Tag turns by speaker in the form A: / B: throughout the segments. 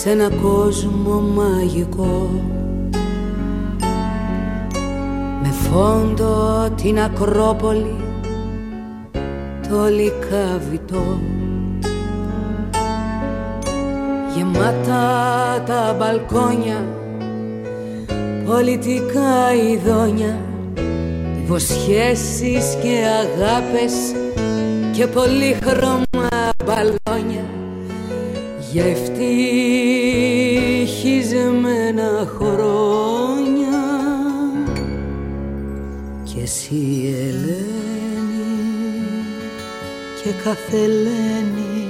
A: σε ένα κόσμο μαγικό. Με φόντο την Ακρόπολη το λικαβιτό γεμάτα τα μπαλκόνια πολιτικά ειδόνια υποσχέσεις και αγάπες και πολύχρωμα μπαλόνια για ευτυχισμένα χρόνια και εσύ Ελένη και καθελένη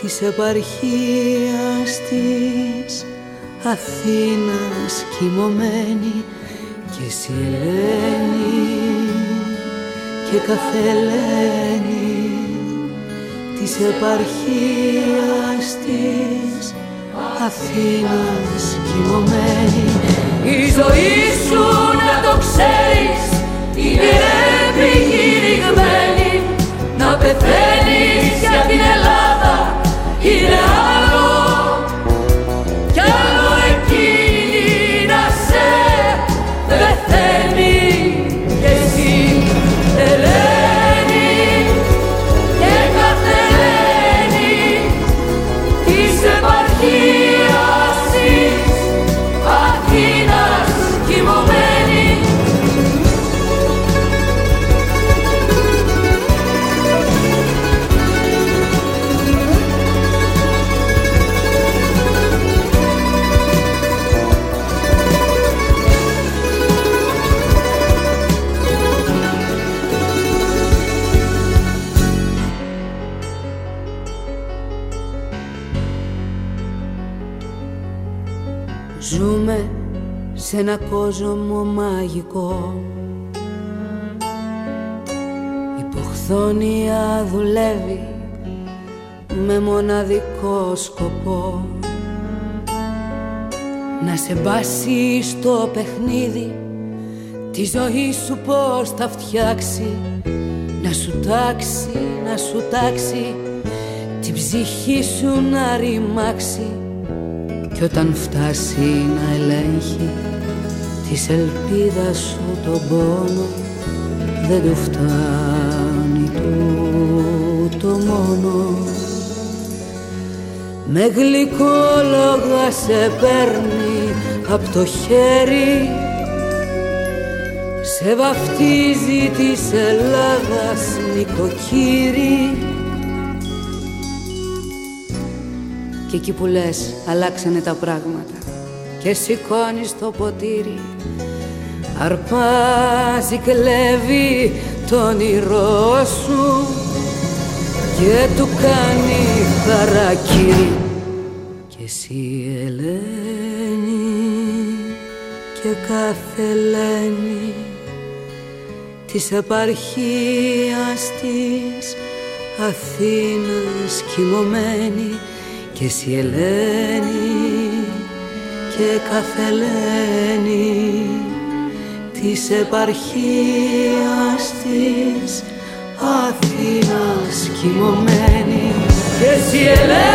A: της επαρχίας της Αθήνας κοιμωμένη. Και εσύ Ελένη και καθελένη της επαρχίας της Αθήνας κοιμωμένη. Η ζωή σου σε ένα κόσμο μαγικό. Η ποχθόνια δουλεύει με μοναδικό σκοπό. Να σε μπάσει στο παιχνίδι Τη ζωή σου πως θα φτιάξει. Να σου τάξει, να σου τάξει Την ψυχή σου να ρημάξει Κι όταν φτάσει να ελέγχει της ελπίδας σου τον πόνο δεν του φτάνει το μόνο. Με γλυκόλογα σε παίρνει απ' το χέρι σε βαφτίζει της Ελλάδας νοικοκύρη και εκεί που λες αλλάξανε τα πράγματα. Και σηκώνεις το ποτήρι αρπάζει, κλέβει το όνειρό σου και του κάνει χαρακύρι και εσύ Ελένη και κάθε Ελένη της επαρχίας της Αθήνας κοιμωμένη και εσύ Ελένη και καθελένη της επαρχίας της Αθήνας κοιμωμένη. Και εσύ Ελένη